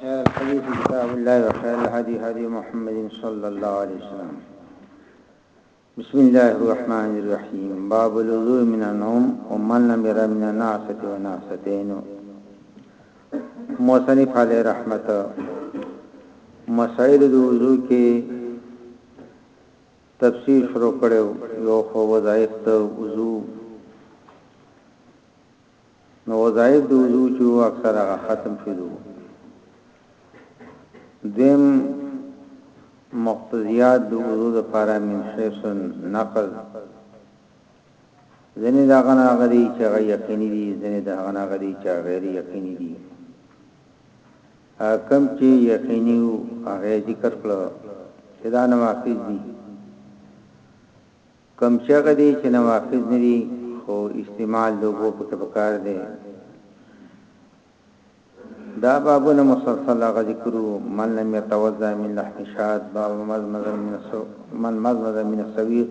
خير الحديث كتاب الله وخير الهدي هدي محمد صلى الله عليه وسلم بسم الله الرحمن الرحيم باب الوضوء من النوم ومن لم يرى من النعسة ونعستين موسنف علی رحمت مسائل د وضو کې تفسیر شروع کړی وو یو خو وظایف د وضو نو وظایف د وضو چې وو اکثر هغه ختم شوي وو دویم مقتضیات د وضو د پاره من حیث نقل ځنې دا غنا غدي چې غي یقیني دي ځنې دا غنا غدي چې غیر یقیني دي کوم چي يقيني وو هغه يې ذکر کړو چي دا نواقض دي کوم چي هغه دي چي نواقض نه دي خو استعمال دوبو پکې پکار دي دا بابونه مسلسل هغه ذکرو من لم يتوضا من لحم شاد باب مزمز من سو من مزمز من السويق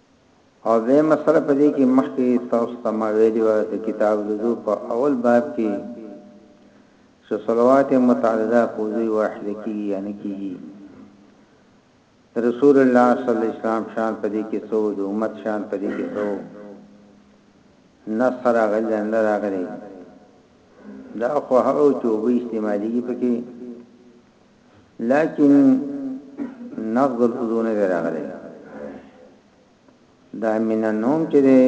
او دویم مسله په دې کې مخکې تاسو ته ما ویلي و د کتاب لوزو په اول باب کې چې صلوات متعدده په وضوی واحده کېږي یا نه کېږي رسول الله صلی الله علیه وسلم شان په دې کې څو د امت شان په دې کې څو نصر غل نه راغلي دا خو هغه چې وبې استعمالي پکې لیکن نقض الوضو نه راغلی دا من النوم چې دی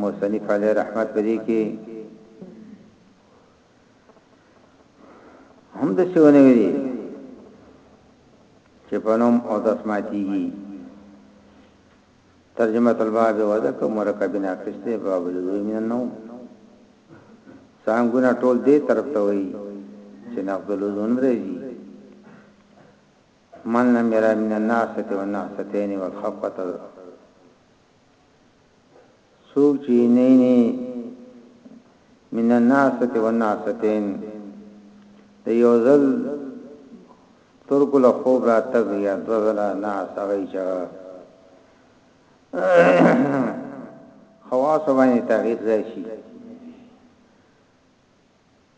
مصنف علی رحمت پدې کې هم د شونه ویلي چې په نوم او د اسماتیږي ترجمة الباب وضع که مرکبین اخیستی باب الوضوء من النوم څانګونه ټول دې طرف ته وایي چې نقض الوضوء نه راځي من لم يرى من النعسة والنعستين والخفة څوک چې نینې من النعسة والنعستین د یو ځل سترګو له خوب راتګ یا دو ځله نعس هغه چې خواص باندې تغییر راشي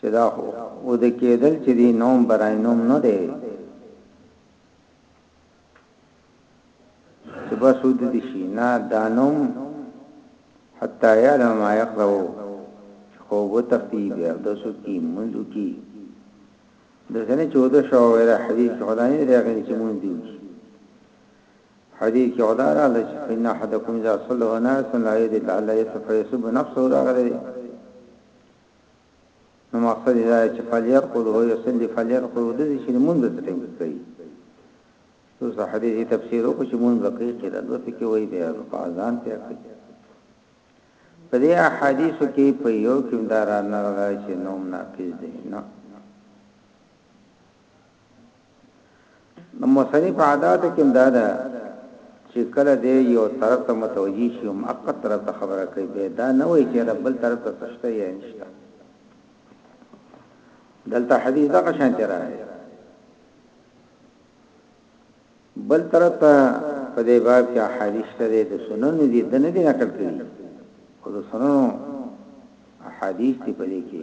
چې دا خو او د کېدل چې دی نوم برای نوم نه دی چې بس ود دي شي نه دا نوم حتا یعلم ما یقرو خو و تختی بیا د سو کی منځو کی د ځنه 14 شو ویل حدیث خدای نه راغلی چې مونږ دی حديث کې خو دا راغلي چې فإن أحدکم إذا صلّى وهو ناعس لا يدري لعل يسب فيسب نفسه راغلي دي نو مقصد یې دا چې فليرقد وهو يصلّي فليرقد وده دي چې مونږ ته ټینګ کوي اوس حدیث تفسیر وکړو چې مونږ به کوي قرات وته کې وایي بیا په اذان ته کوي په دې احادیثو کې په یو کې دا را نه راځي چې نوم ناقض دی نه نو مصنف عادات کې دا ده چې کله دې یو طرف ته متوجي شي هم اقا طرف ته خبره کوي به دا نه وایي چې بل طرف ته تشته یا نشته دلته حدیث دا شان تیر راځي بل طرف ته په دې باب کې حدیث ته د سنن دي د نه دي نقل کړي او د سنن حدیث دی په دې کې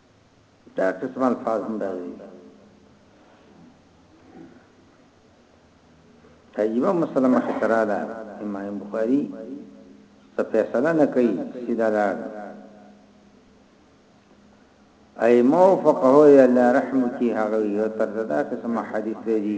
دا قسم الفاظ هم راځي تجربه مسلمه خطرا ده امام بخاری څه فیصله نه کوي سیده لار ای مو فقه یا الله رحم کی هغه یو تر دا قسم حدیث دی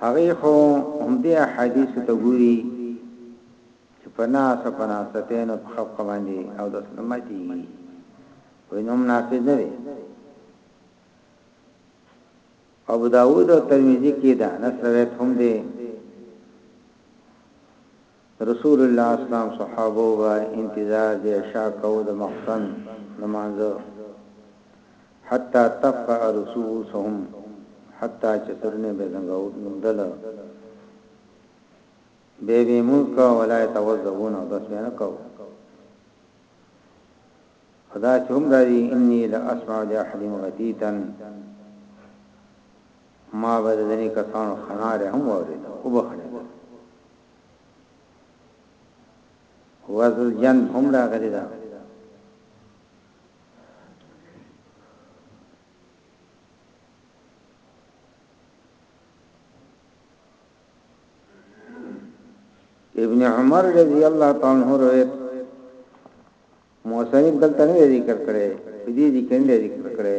هغه خو هم دې حدیث ته ګوري چې پنا سپنا ستین په خپ باندې او د سلامتی وینم نافذ نه دی ابو داوود او ترمذی کې دا نس روایت هم دی د رسول الله اسلام صحابو به انتظار د عشاء کاوه د مخکن لمانځه حتی تفقع رسوسهم حتی چه سرونه به زنګودل به به مونږ کا ولا يتوضؤون او داس به نه کو خدا چې هم راځي اني لا اسمع لاحد غتيتا ما بدلني کسانو خناره هم اورید او بخنه وزل جن هم راغلی دا ابن عمر رضی الله تعالی عنہ روایت موسنی دلته نه ذکر کړي دې دې کنده ذکر کړي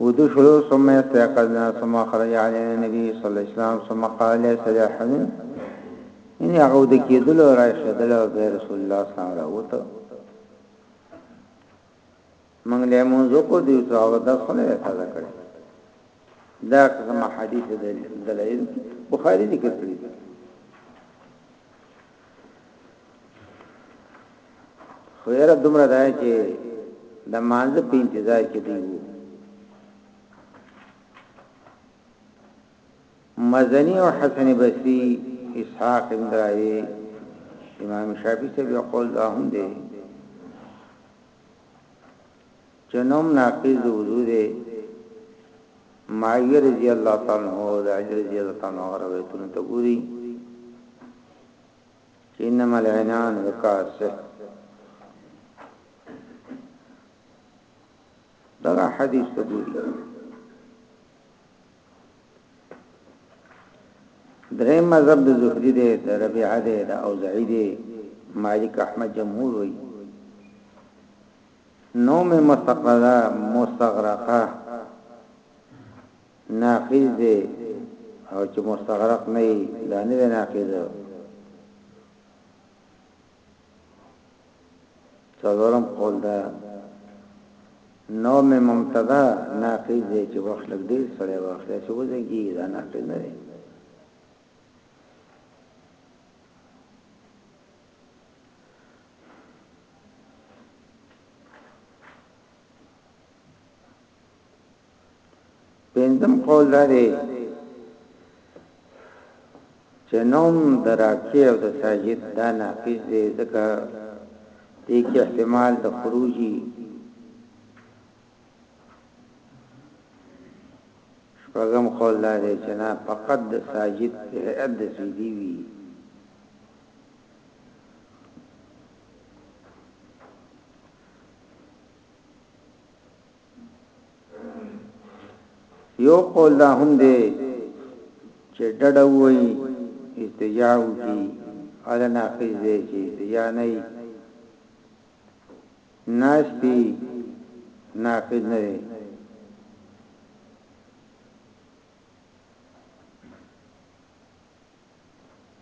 وضو شروع ثم استيقظنا ثم خرج علينا النبي صلى الله عليه وسلم ثم قال ليس لأحد ان يعود كيدل راشدل به رسول الله صلى الله عليه وسلم منګ له منځو کو دی او د خلې ساده کړ دا کوم حدیث دلیل بخاری ذکر کړی خو یره دومره ده چې د مانزه په انتظار کې دی وو مزنی او حسن بصری اسحاق بن راوی امام شافعی سے بیا قول دا هم دی چې نوم ناقض د وضو دی، معاویه رضی الله تعالی عنه او د علی رضی الله تعالی عنه روایتونو ته ګوري چې انما العینان وکاسه دغه حدیث ته ګوري درې مذهب د زهری دی د ربيعه دی د اوزعی دی مالک احمد جمهور وایي نوم مستقره مستغرقه ناقض دی او چې مستغرق نه وي دا نه ناقض څلورم قول دا نوم ممتدا ناقض دی چې وخت لګ دی سره وخت یې څه وځي دا ناقض نه دی پنځم قول دا دی چې نوم دراکه او د ساجد دا نافذ دی ځکه دې کې احتمال د خروجي شپږم قول دا دی چې نه فقط د ساجد هيئت د سيدي وي یو قول دا هم دی چې ډډه وای استجاع وکي الا ناقض دی چې استجاع نه ناشتي ناقض نه دی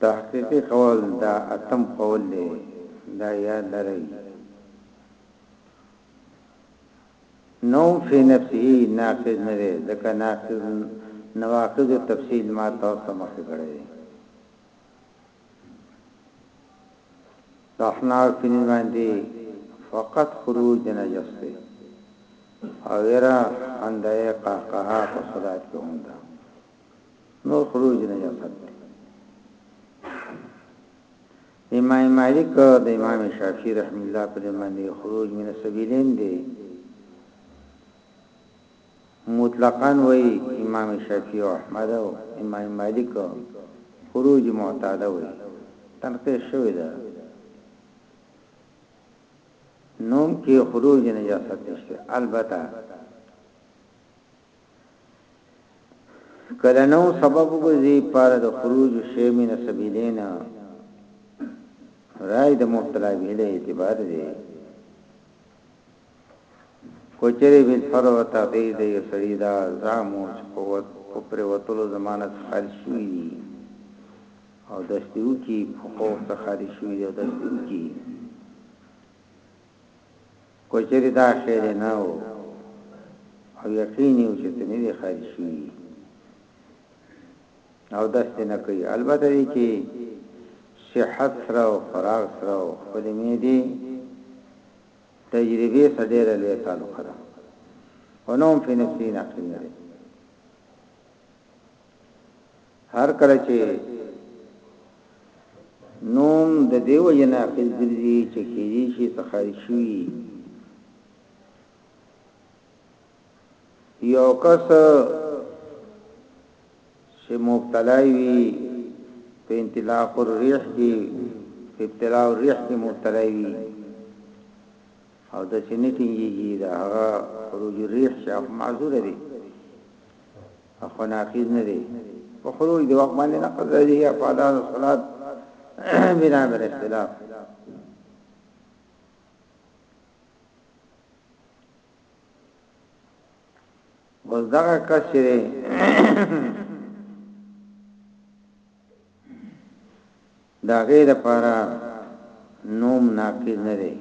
تحقیقي قول دا اتم قول دی دا یاد لرئ نوم فی نفسه ناقض نه دی ځکه ناقض نواقض تفصیل ما تاسو ته مخکې کړی دی احناف په نسبت باندې فقط خروج د نجس دی او یرا اندای قهقه په صلات کې هم ده نور خروج نه یافت دی امام مالک د امام شافعی رحم الله په باندې خروج من السبیلین دی مطلقاً وای امام شافعی او احمد او امام مالک خروج معتاده وای تنقیح شوی ده نوم کې خروج نجاست نشته البته که د نوم سبب وګرځي پاره د خروج شی من السبیلین رای د مبتلا به له اعتبار دی کوچری بل فرع تغیر دی سړی دا زامو قوت په پروتلو زمانه خال شوی دی او دستیو کی په خوف ته خال شوی دی او دستیو کی که چېرې دا خیر یې نه و او یقین یې و چې ته نه وې خارج شوی او دس دې نه کوي البته دې کې صحت سره او فراغ سره او خپل مې دې تجربه سره ډېر لوی تعلق ده ونوم په نفسي نقل نه هر کله چې نوم د دیو جنا خپل ګرځي چې کېږي شي تخاري شي یو کس چې مبتلا وي په انطلاق الريح کې په ابتلاع الريح کې مبتلا وي او د سینټینګي دا هغه خروج الريح شاف معذور دي خو نافذ نه دی په خروج د وخت باندې نقض لري یا په ادا صلات بنا بر اختلاف وزدغه کس چې د هغې لپاره نوم ناقض نه دی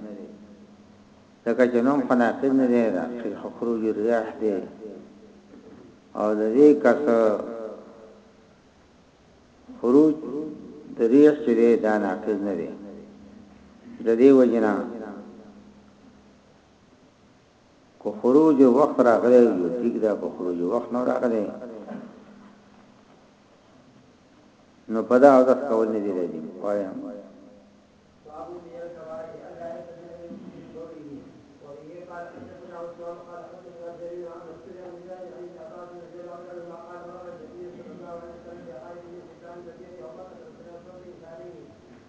ځکه چې نوم خو ناقض نه دی دا خروج الرياح دی او د دې کس خروج د ریح چې دی دا ناقض نه دی د دې وجنه که خروج وخت راغلی یو ټیک دا که خروج وخت نه راغلی نو په دا اودس کول نه دی لازم وایا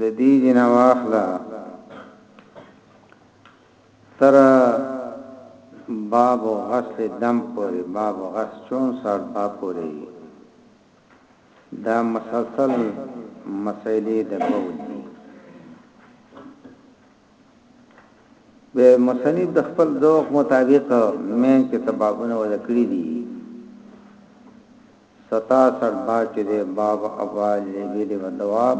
د دې جنا واخلا تر باب غسل دم پورې باب غسل چون سر باب پورې دا مسلسل مسئلې د بول دي به مصنف د خپل ذوق مطابق مین کې تبابونه ودا کړی دي 77 با چې د باب ابوال لبیل و دواب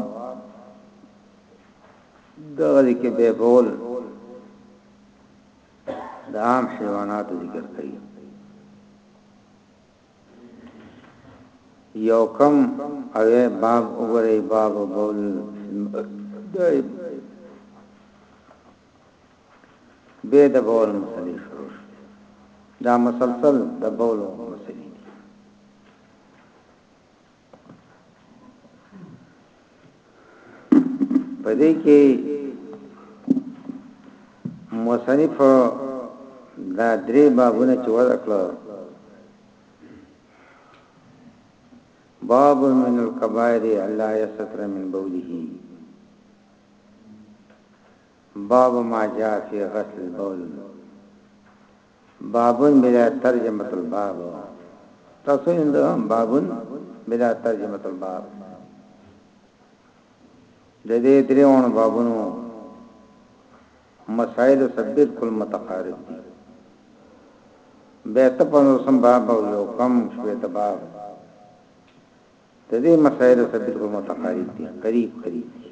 دغه کې به بول د عام حیواناتو ذکر کوي یو کم اوی باب وګورئ باب بول دائم به د بول مسلې شروع دا مسلسل د بول مسلې پدې کې مصنف دا درې بابونه چې ورکړو باب من الكبائر الله يستر من بوله باب ما جاء في غسل البول بابون بلا ترجمه الباب تاسو اند بابون بلا ترجمه الباب د دې دریوان بابونو مسائل سب بالکل متقارب دي بیت په نوسم باب او یو کم شویت باب د دې مسائل سب بالکل متقارب دي قریب قریب دي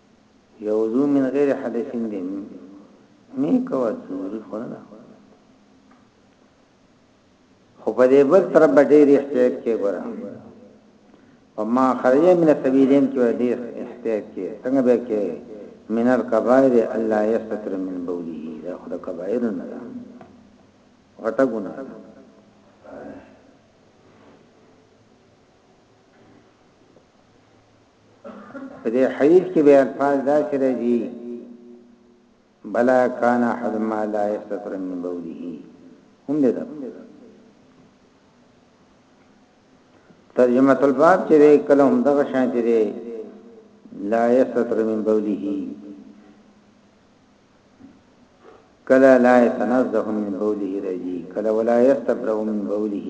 يوضو من غير حدث دي مي کوا ضروري خو نه خو په دې بل طرف به ډېر احتیاط کې ګورم په ما خرج من سبیلین کې ډېر احتیاط کې څنګه به کې من الكبائر الله يستر من بوله دا خو د کبائر نه ده غټه ګناه ده په دې حدیث کې به الفاظ داسې راځي بلا کان احد ما لا یستر من بوله هم دې ترجمه الباب چې کله هم دغه شان چې لا یستر من بوله کلا لا يتنزه من بوله رجي کلا ولا يستبرأ من بوله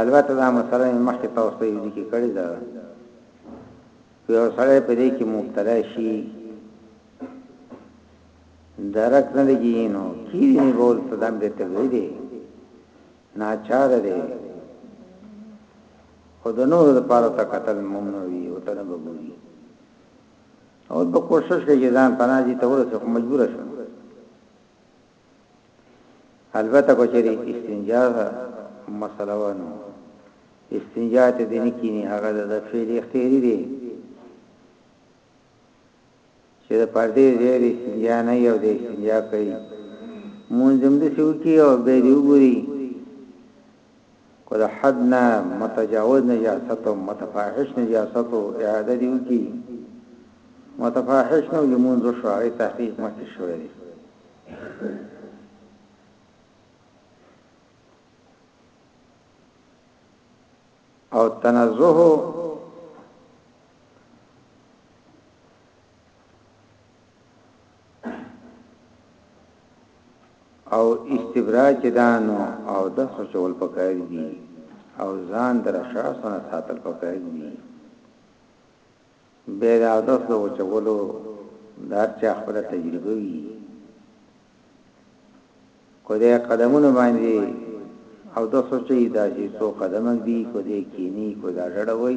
البته دا مسله مې مخکې تاسو ته ذکر کړې ده که یو سړی په دې کې مبتلا شي درک نه لګي نو کیږي نه بول ته دم دې ته وی دی ناچار دی خو د نور د پاره ته قتل ممنوع وي او ته نه بګوري او په کوشش کې ځان پناځي ته ورسې خو مجبور شو البته کچری استنجا مسله ونه استنجا ته دین کینی هغه د فعل اختیاری دی چې د پردې زیر استنجا نه یو د استنجا کوي مونږ هم د شو کې او به دی وګوري که د حد نه متجاوز نجاست او متفاحش نجاست وو اعاده دې وکړي، متفاحش نو لمونځ وشو هغه تحقیق مخکې شوی دی. او تنزه او استبراج دانو او د خچول پکار دي او ځان در شاسونه ساتل پکار دي به دا د خپل وچولو دار چا خپل تجربه وي کو دې قدمونه باندې او د سوچي دا چې څو قدم دي کو دې کینی کو دا ډړوي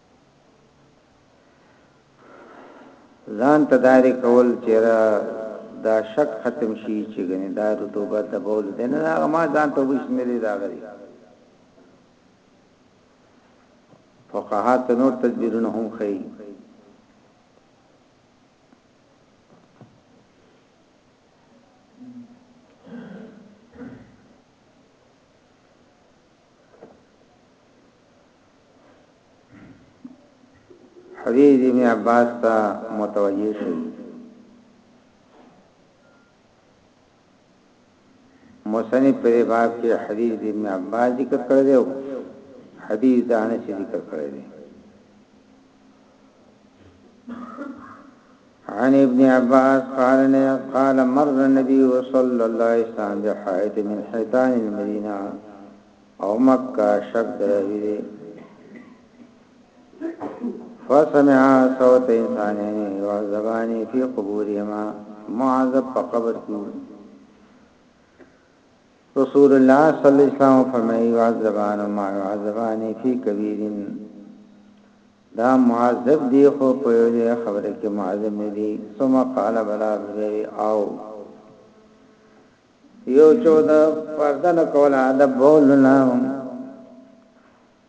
ځان تداري کول چې را دا شک ختم شي چې غني دا رطوبت د بول دی نه هغه ما ځان ته وښ ملي راغلي فقهات نور تدبیرونه هم خي حدیث ابن عباس ته متوجه شي موسنی په باب کې حدیث ابن عباس ذکر کړی دی حدیث د انس ذکر کړی دی عن ابن عباس قال قال مر النبي صلى الله عليه وسلم بحائط من حيطان المدينه او مکه شق دروي فسمع صوت انسانين وعذباني في قبورهما معذب فقبر کیو رسول الله صلی الله علیه وسلم فرمایي يعذبان ما يعذبان فی کبیر دا معذب دی خو په یوه خبره کې معذب نه دی ثم قال بلا بری او یو چود پردن کولا د بولنا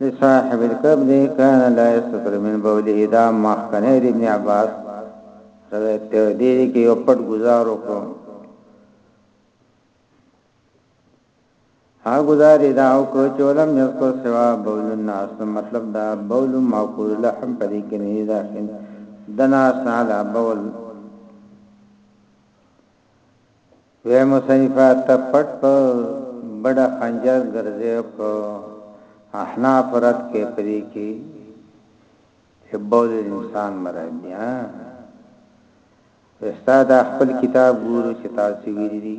لصاحب الكبد كان لا يستطر من بوله دا مخکنه د ابن عباس روایت ته دی کې یو پټ گزار وکړو ها گزار دا او کو چولم یذکر سوا بول الناس مطلب دا بول معقول لحم پدې کې نه داخل دنا سالا بول وې مصنفه ته پټ په بډه خنجر ګرځې په احناف رد کې پدې کې چې بول انسان مراد دی ها استاد خپل کتاب ګورو چې تاسو ویلي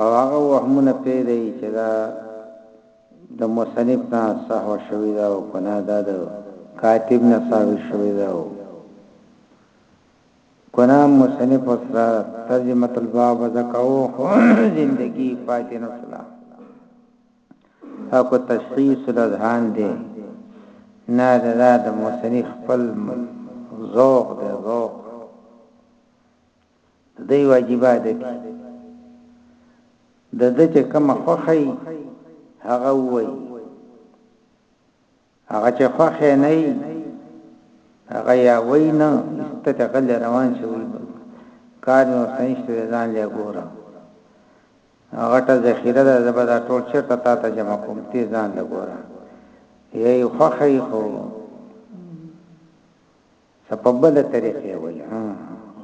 او هغه وهمونه پرېږدئ چې دا د مصنف نه سهوه شوې ده او که نه دا د کاتب نه سهوه شوې ده او که نه مصنف ورسره ترجمة الباب ځکوو خو زندګي پاتې نه شوله او که تشخیص الاذهان دی نه دا د مصنف خپل ذوق دی ذوق د دوی واجبات دي د د چې کوم خوخی هغه وای هغه چې خوخه نه هغه یا وای نه استتقل روان شوی کار نو سنشت ځان له ګوره هغه ته ذخیره ده زبدا ټول چرته تا ته جمع کوم تی ځان له ګوره یی خوخی خو څه په بل طریقې وایي ها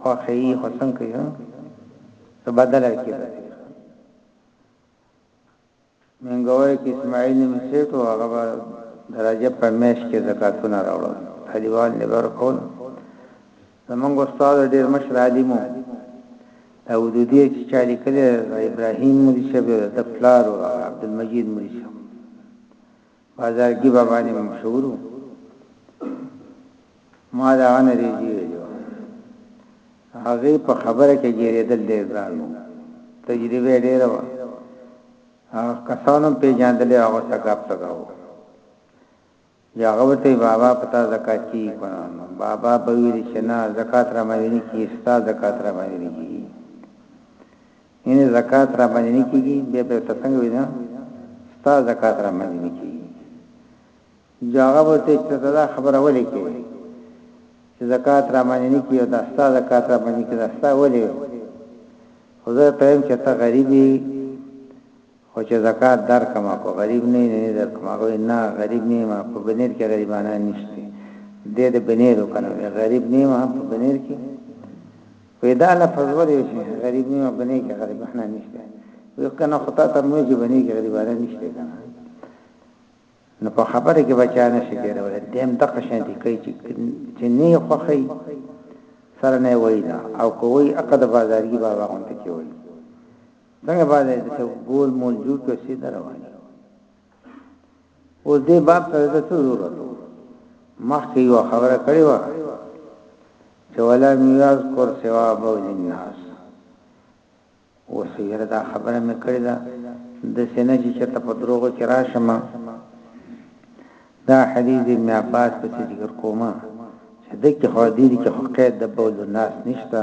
خوښه یې خو څنګه کوي څه بدل کې منګور کې اسماعیل مسیټو هغه به درجه په میش کې زکاتونه راوړل طالبان نه ورکول زمونږ استاد ډیر مشر عالمو دا ودودی چې چالي کړي ابراهیم مولوی شبیر د پلار او عبد المجید مولوی بازار کی بابا نیم مشهور وو ما د هغه نه ریجی ویلی وه هغه په خبره کې ګیریدل ډیر ګران وو تجربه ډیره وه هغه کسانو پیژاندل هغه څخه پګاو یا غوته بابا پتا زکات کی کنه بابا په ویل شنا زکات را باندې کی ستا زکات را باندې کی یعنی زکات را باندې نه کیږي بیا په تسنګ وینا ستا زکات را باندې نه کیږي جواب ورته چې دا خبره ولې کوي چې زکات را باندې نه کیږي دا ستا زکات را باندې کیږي دا ستا ولې خدای ته هم چې ته غریبي خو چه زکات درکم که غریب نه یی نو نه درکم هغه وایی نه غریب نه یم په بنیر کی غریبانان نشته دی د بنیر وکنه وایی غریب نه یم په بنیر کی وایی دا لفظ ولی وایی چه غریب نه یم بنیر کی غریبانان نشته وی کنه خو تا ته مې چې بنیر کی غریبانان نشته کنه نو په خبره کې بچا نشي تیرول دیم دغه شان دي کوي چې نه خوخی سره نه وای دا او کوی عقد بازارګي بابا هم ته کوي دغه باندې چې ګول مول جوړ کړ شي نه رواني اوس دې باب ته د څه ضرورت مخکې یو خبره کړې و چې ولا میاز کور سوا بول الناس اوس یې دا خبره مې کړې ده د سینې چې چرته په دروغو کې راشم دا حدیث ابن عباس په ذکر کومه چې دغه حدیث کې حقیقت د بول الناس نشته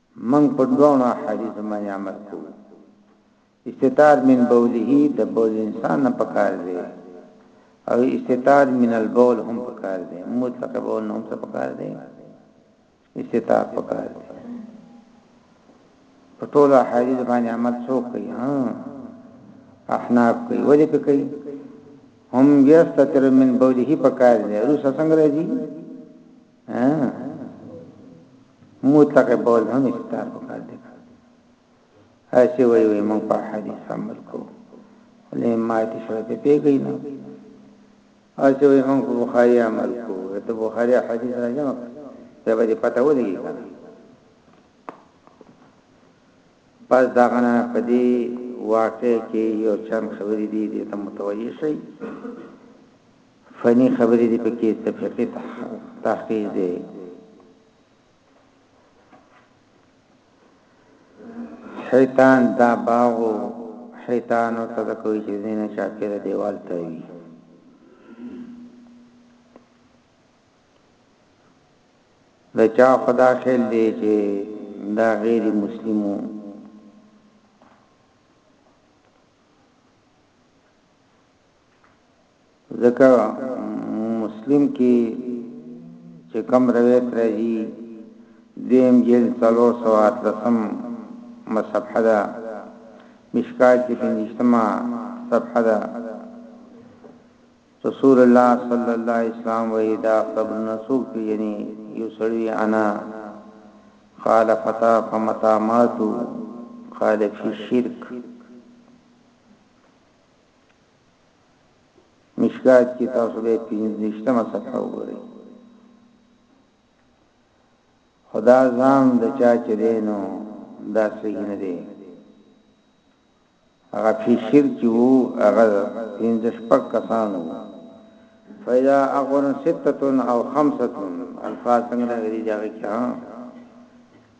موږ په دواړو احادیثو باندې عمل کوو استتار من بوله د بول انسان نه پکار دی او استتار من البول هم پکار دی مطلق بول هم څه پکار دی استتار پکار دی په ټول احادیث باندې عمل څو کوي ها احناف کوي ولې کوي هم یستتر من بوله پکار دی روسه څنګه راځي مطلق بول هم استار وکړ دي اسی وی وی مونږ په حدیث عمل کو ولې ما دې شوه ته پیګی نه اسی وی مونږ په بخاری عمل کو ته بخاری حدیث راځم ته به دې پته ولګی کنه پس دا غنه په دې واقع کې یو چند خبرې دي دې ته متوجي شي فني خبرې دي پکې تفقی تحقیق دی حیتان دا باغو حیتانو ته د کوی چې دینه شاکر دیوال ته وي د چا خدا خیل دی چې دا غیر مسلمو ځکه مسلم کې چې کوم روایت راځي دویم جیل څلور سوات لسم مصحفه ده مشکات کې پنځشتمه صفحه ده رسول الله صلی الله علیه وسلم وی دا قبر نسوک پیجنی یو سړی انا قال فتا فمتا ماتو قال فی شرک مشکات کې تاسو به 15مه صفحه وګورئ خدا ځان د چا چې دینو دا صحیح نه دی هغه په شرک وو هغه پنځه شپږ کسانو فیدا اغون سته او خمسه الفاظ څنګه غری دا کې ها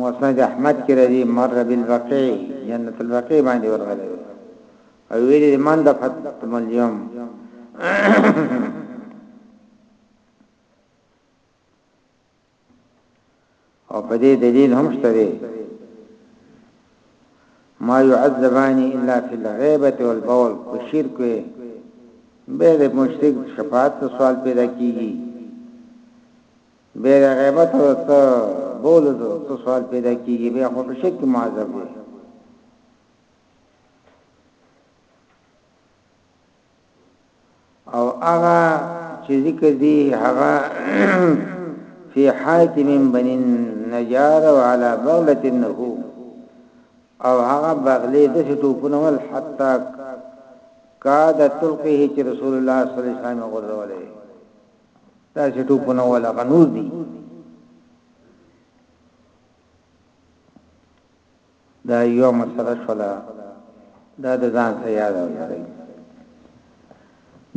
مسند احمد کې راځي مر بالبقيع جنت البقيع باندې ورغلی او ویلي من د فتم اليوم او په دې دلیل هم شته دی ما يعذبان الا في الغيبه والبول کو شرک به د مشرک شفاعت سوال پیدا کیږي بیا د غیبت او څه بولو څه سوال پیدا کیږي بیا خو په شک معذب دی او هغه چې ذکر دی هغه فی حاتم بن النجار وعلى بغلة النهو او هغه بغلې د ټوپونه ول حتا کاد تلقه چې رسول الله صلی الله علیه وسلم غوړولې دا چې ټوپونه ولا غنور دي دا یو مسله شولا دا د ځان سره یاد ولرئ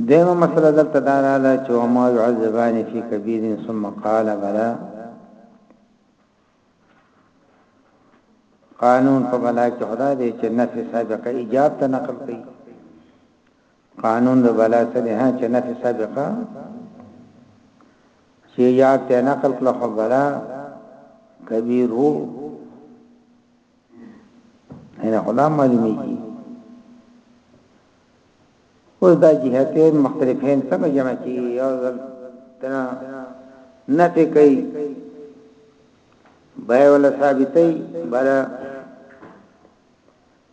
دیمه مسله دلته دا رااله چې وما يعذبان فی کبیر ثم قال بلا قانون په بلا کې خدا دې چې نفس سابقه ایجاب ته نقل کړي قانون د بلا څه دی ها چې نفي سابقه چې یاد ته نقل کړه خو بلا کبیر وو هله خدا معلومی کی اوس دا جهتین مختلفین څنګه جمع کی یو ځل تنا نفی کوي بای ولا ثابتای بلا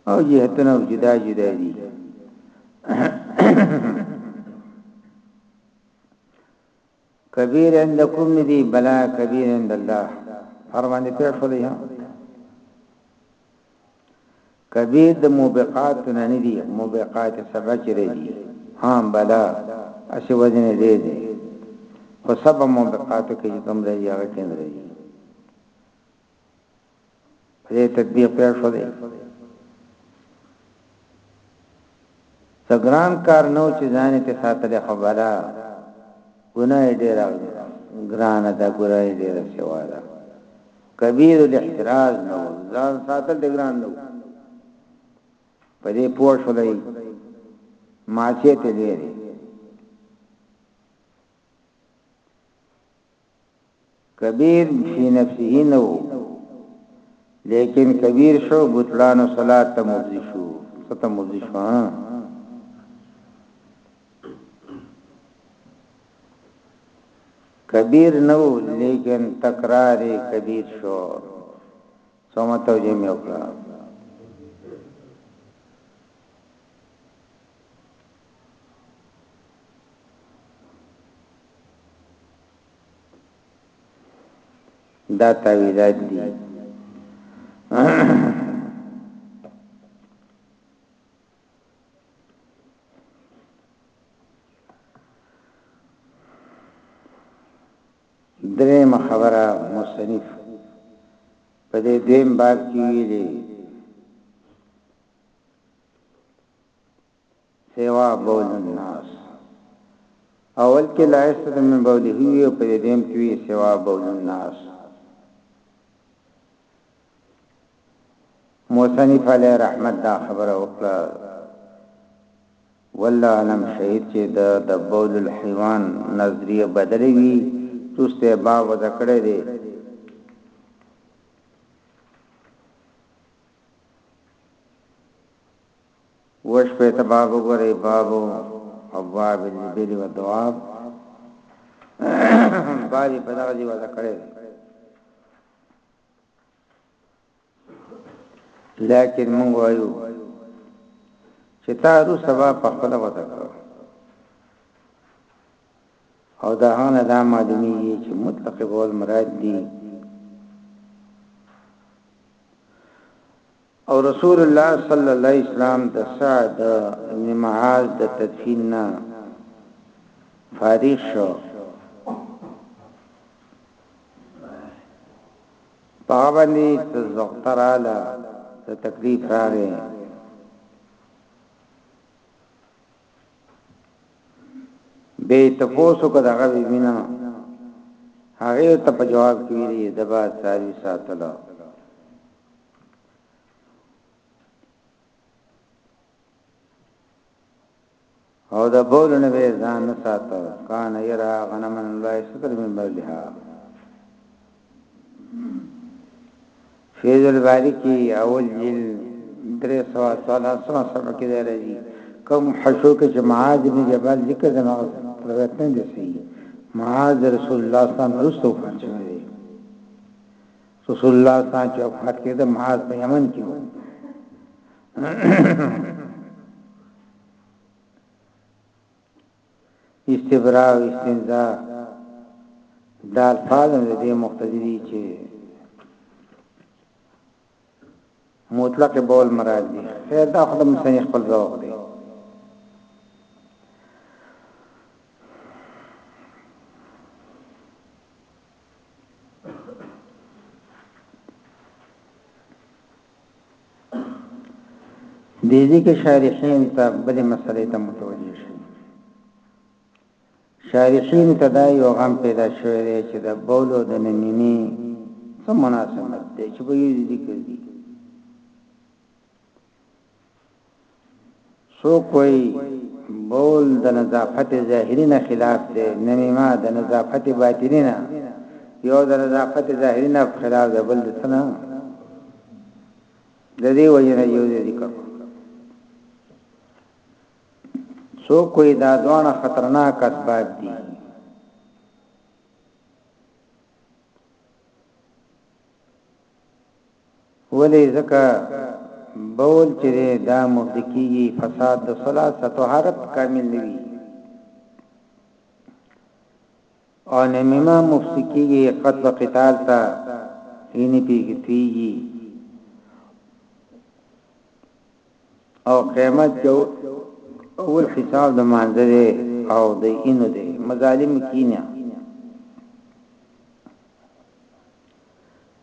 او جهتونه جدا جدا دي کبیر عندكم ندی بلا کبیر عند الله فرمان دې پیښ ولې ها کبیر د موبقات نه ندی موبقات سبا چره دي ها بلا اسی وزن دې دې خو سبا موبقات کې کوم راځي هغه کې راځي دې تطبیق پیل شو دی سګران کار نو چې ځان ته ساتل خبره ګناه ډیر ګران ده ګناه ډیر سوا ده کبیر الاحتراز نو ځان ساتل ډیر ګران نو په دې پوه شولای معصیت لري کبیر فی نفسه نه وو لیکن کبیر شو بطلان و صلات تا مفضی شو ستا مفضی شو کبیر نو لیکن تکرار کبیر شو سوما توجیه می وکړه دا تعویذات دي درېم خبره مصنف په دې دیم باب کې ویلي سوا بول الناس اول کې لا یستد من بوله وی په دې دیم کې وی سوا بول الناس موسنیف علی رحمت دا خبره وکړه والله علم شهید چې د دبول الحيوان نظریه بدلې وی چوسته باب ذکرې دي اووه شپېته باب وګورئ، باب ابواب البر والدواب، باب یې په دغه ځای وضع کړی دی. لیکن موږ وایو چې تا رو سبا په خپل وته کړو او دا هغه دا معلومیږي چې مطلق قول مراد دي او رسول الله صلی الله علیه وسلم د سعد ابن معاذ د تدفین نه فارغ شو په باندې تزغتراله ته تکلیف راغی به تاسو کو دغه وینا هغه ته په جواب کې ویلي د با ساری ساتلو او د بول نه به ځان نه ساته کان یرا غنمن الله شکر من بلها فیض الباری کی اول جل درې سوا سالا سوا سره کې راځي کوم حشو کې چې معاذ بن جبل ذکر د مغز روایت نه دي سي معاذ رسول الله صلی الله علیه وسلم رسو فرمایي رسول الله صلی الله علیه وسلم چې وفات کړي د معاذ په یمن کې وو استبرا او استنزا دا الفاظ هم دې مقتضی دي چې مطلق بول مراد دي خیر دا خدای مسنی خپل ذوق دی دې دې کې شارحین ته بلې مسلې ته متوجه شي شارحین ته دا یو غم پیدا شوی دی چې د بول او د نمینی څه مناسبت دی چې به یې ذکر دي څوک وایي بول د نظافت ظاهري نه خلاف دی نمیمه د نظافت باطنی نه یو د نظافت ظاهري نه خلاف دی بل د سنا د دې وجه نه یو ذکر څوک وایي دا دوه خطرناک اسباب دي ولې ځکه بول چې دی دا مفضي کېږي فساد د صلاة څخه طهارت کامل نه وي او نمیمه مفضي کېږي قتل و قتال ته وینې پېږي تویږي او قیامت جو اول حساب د مانځه دی او د اینو دی مظالم کینه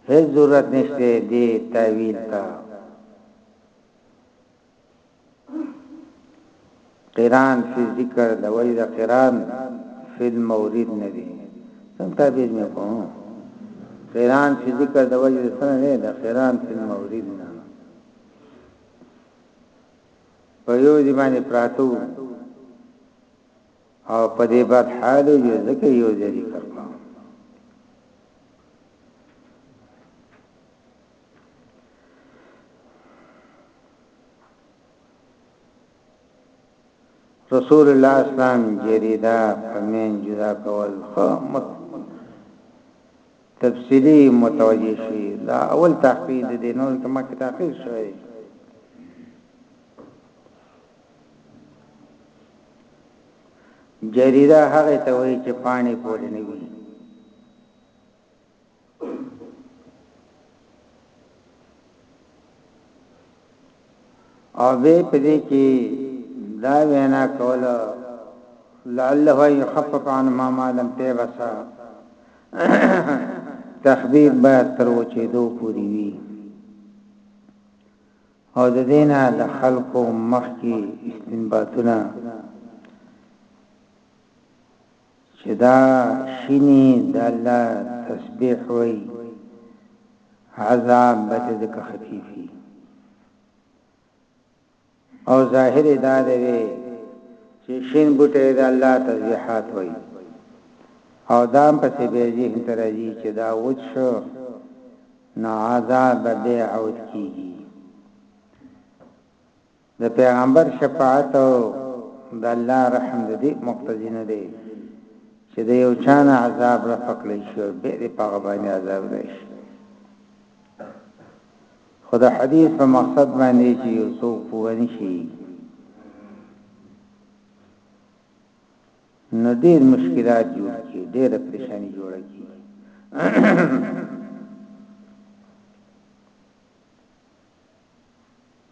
هیڅ ضرورت نشته دې تاویل ته قران فی ذکر د ولی د قران فی المورد نه دی څنګه تعبیر مې کوم قران فی ذکر د ولی د سره نه د قران فی المورد نه په یو دی باندې پراتو او په دې بد حال یو ځکه یو ذکر کړم رسول الله اسلام جریدا فمن جدا کول خو تفصیلی متوجه شي دا اول تحقیق دي نور کما کې تحقیق شوی جریده هغه ته وایي چې پاڼې پورې نه وي او به په دې کې دا وینا کوله لعله يخفف عن ما ما لم تبسا تخبیر باید تر وچې دو پوری وي او د دې نه د خلکو مخکې استنباطونه چې دا شینی د الله تسبیح وای عذاب به د خفیفی او ظاهر دا دی چې شین بوټه د الله تسبیحات وای او دام پسې به ذهن ترځي چې دا وڅ شو نو عذاب دی عود کیږي د پیغمبر شفاعت او د الله رحم د دې مقتضی نه دی چې د یو چا نه عذاب را پکړی شي او به دې په غبانې عذاب راشي خدا حدیث په مقصد باندې چې یو څوک پوه نشي نو ډیر مشکلات جوړ کی ډیره پریشانی جوړه کی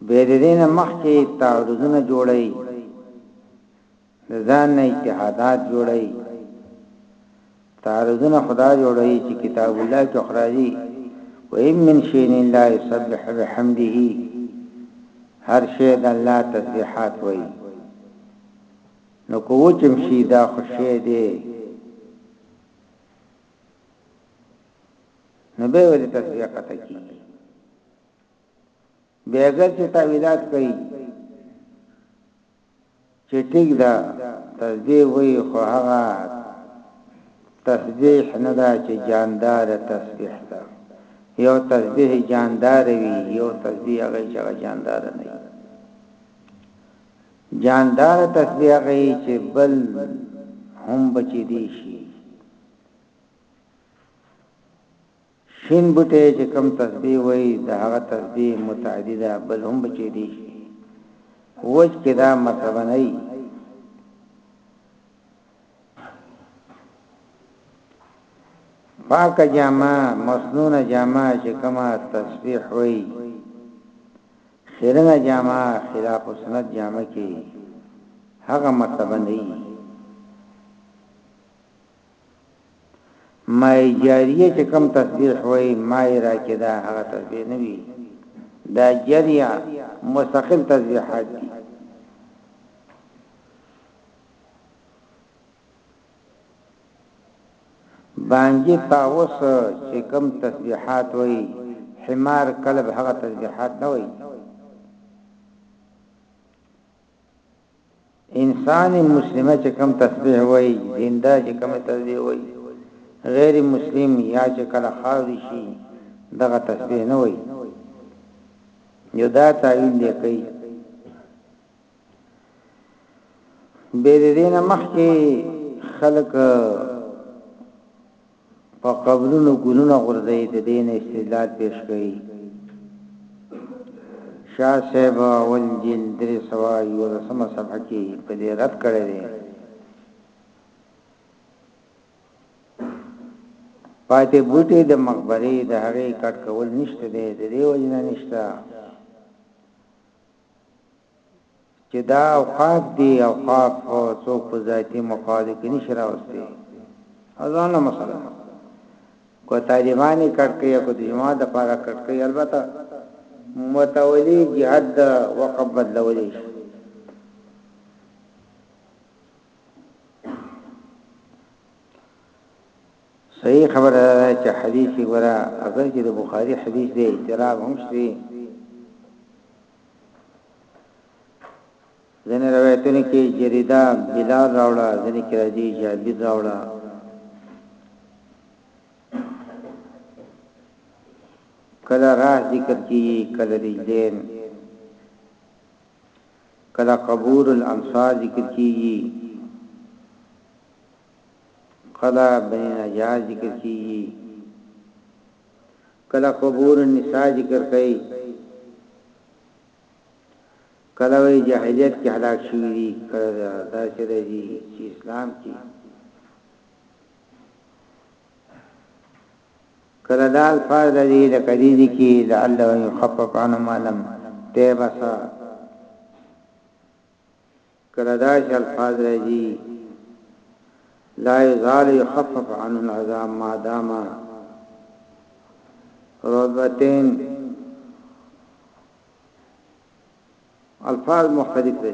بیرین مخکی تعرضونه جوړی ځان نه اتحادات جوړی تعرضونه خدا جوړی چې کتاب الله کې اخراجی و ایم من شین الا یسبح بحمده هر شی د الله تسبیحات وایي نو که وچم شي دا خو شی دی نو به ولې تسبیح قطع کی به اگر چې تعویلات کوي چې ټیک دا تسبیح وی خو هغه تسبیح نه دا چې جاندار تسبیح ده یو تسبیح جاندار وی یو تسبیح هغه چې جاندار نه جاندار تسبیح غي چې بل هم بچی دی شي شین بوټي چې کم تسبیح وای د هغه تسبیح متعدده بل هم بچی دی وج کدا مطلب نه پاک جامه مسنون جامه چې کما تسبیح وای خیرنه جامه خلاف سنت جامه کې هغه مرتبه نه وي ما جاریه چې کم تسبیح وای ما را کې دا هغه تسبیح نه وي دا جریه مستقل تسبیحات دي بانجی طاوس چې کوم تسبیحات وای حمار کلب هغه تسبیحات نه وای انسان مسلمه چې کوم تسبیح وای زنده چې کوم تسبیح وای غیر مسلم یا چې کله خاوري شي دغه تسبیح نه وای یو دا تعین دی کوي به د دین مخکې خلق په قبرونو ګلونه غورځي د دین استدلال پیش کړي شاه صاحب اول جیل درې سوا یو لسمه صفحه کې په دې رد کړی دی پاتې بوټي د مقبره د هغې کټ کول نشته دی د دې وجنه نشته چه دا اوقاف دی اوقاف څوک په ذاتی مقاضی کی نشی راوستی ازان له مسله کو طالبانی کټ کئی کو دجماعت دا پارا کټ کئی البته متولی جهد دا وقف بدلولی شی صحیح خبره دا ده چې حدیث یې ګوره اګر چې د بخاري حدیث دی اعتراض هم شته ځنې روایتونه کې جریده بلال راوړه ځنې کې راځي جابر راوړه کله راز ذکر کی کله رجلین کله قبور الانصار ذکر کیږي کله بنی نجار ذکر کیږي کله قبور النساء ذکر کوي کله وی جاهلیت کې هلاک شوی دي کله دا چې دی چې اسلام کې کله دا الفاظ دی لکه دې کې لعله يخفف عنهم علم تبسا کله دا چې الفاظ راځي لا يزال يخفف عن العذاب ما دام رتبتين الفاظ مختلف دي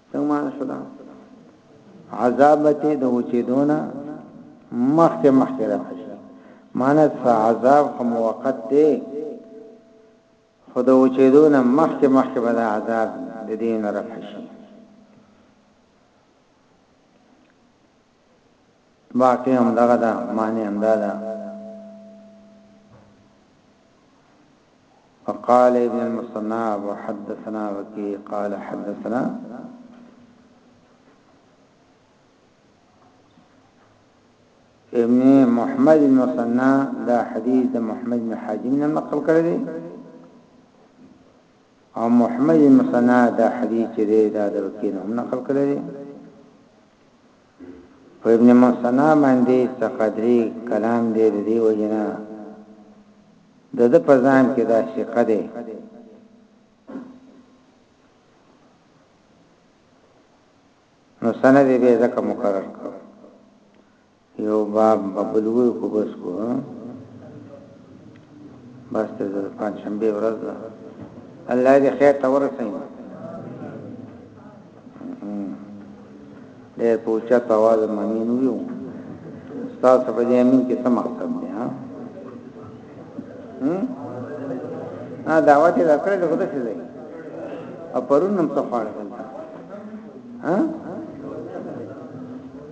څنګه معنا شولا عذابته د وچیدونه مخکې مخکې راځي معنا عذاب خو موقت دی خود وچیدونه مخکې مخکې به د عذاب د دین رفع شي باقی هم دغه ده معنی هم دا ده وقال ابن المصنع وحدثنا وكي قال حدثنا ابن محمد المصنع دا حدیث د محمد بن حاجم نه نقل کړی دی او محمد المصنع دا حدیث چې دی دا د وکیل هم نقل کړی دی په ابن مثنی باندی څه قدری کلام دی ددی وجی نه دده په ځان کی دا ثقه دی نو سند به ځکه مقرر کړ یو باب په بل وی کو بس کو بس ته د پنځ شنبه ورځ ده الله دې خیر ته ورسوي دې پوښتنه تواز مامین ویو تاسو په دې امین کې څه مقصد دی ها ها دعوت یې راکړې ده خدای څه دی او پرون هم څه خواړه ها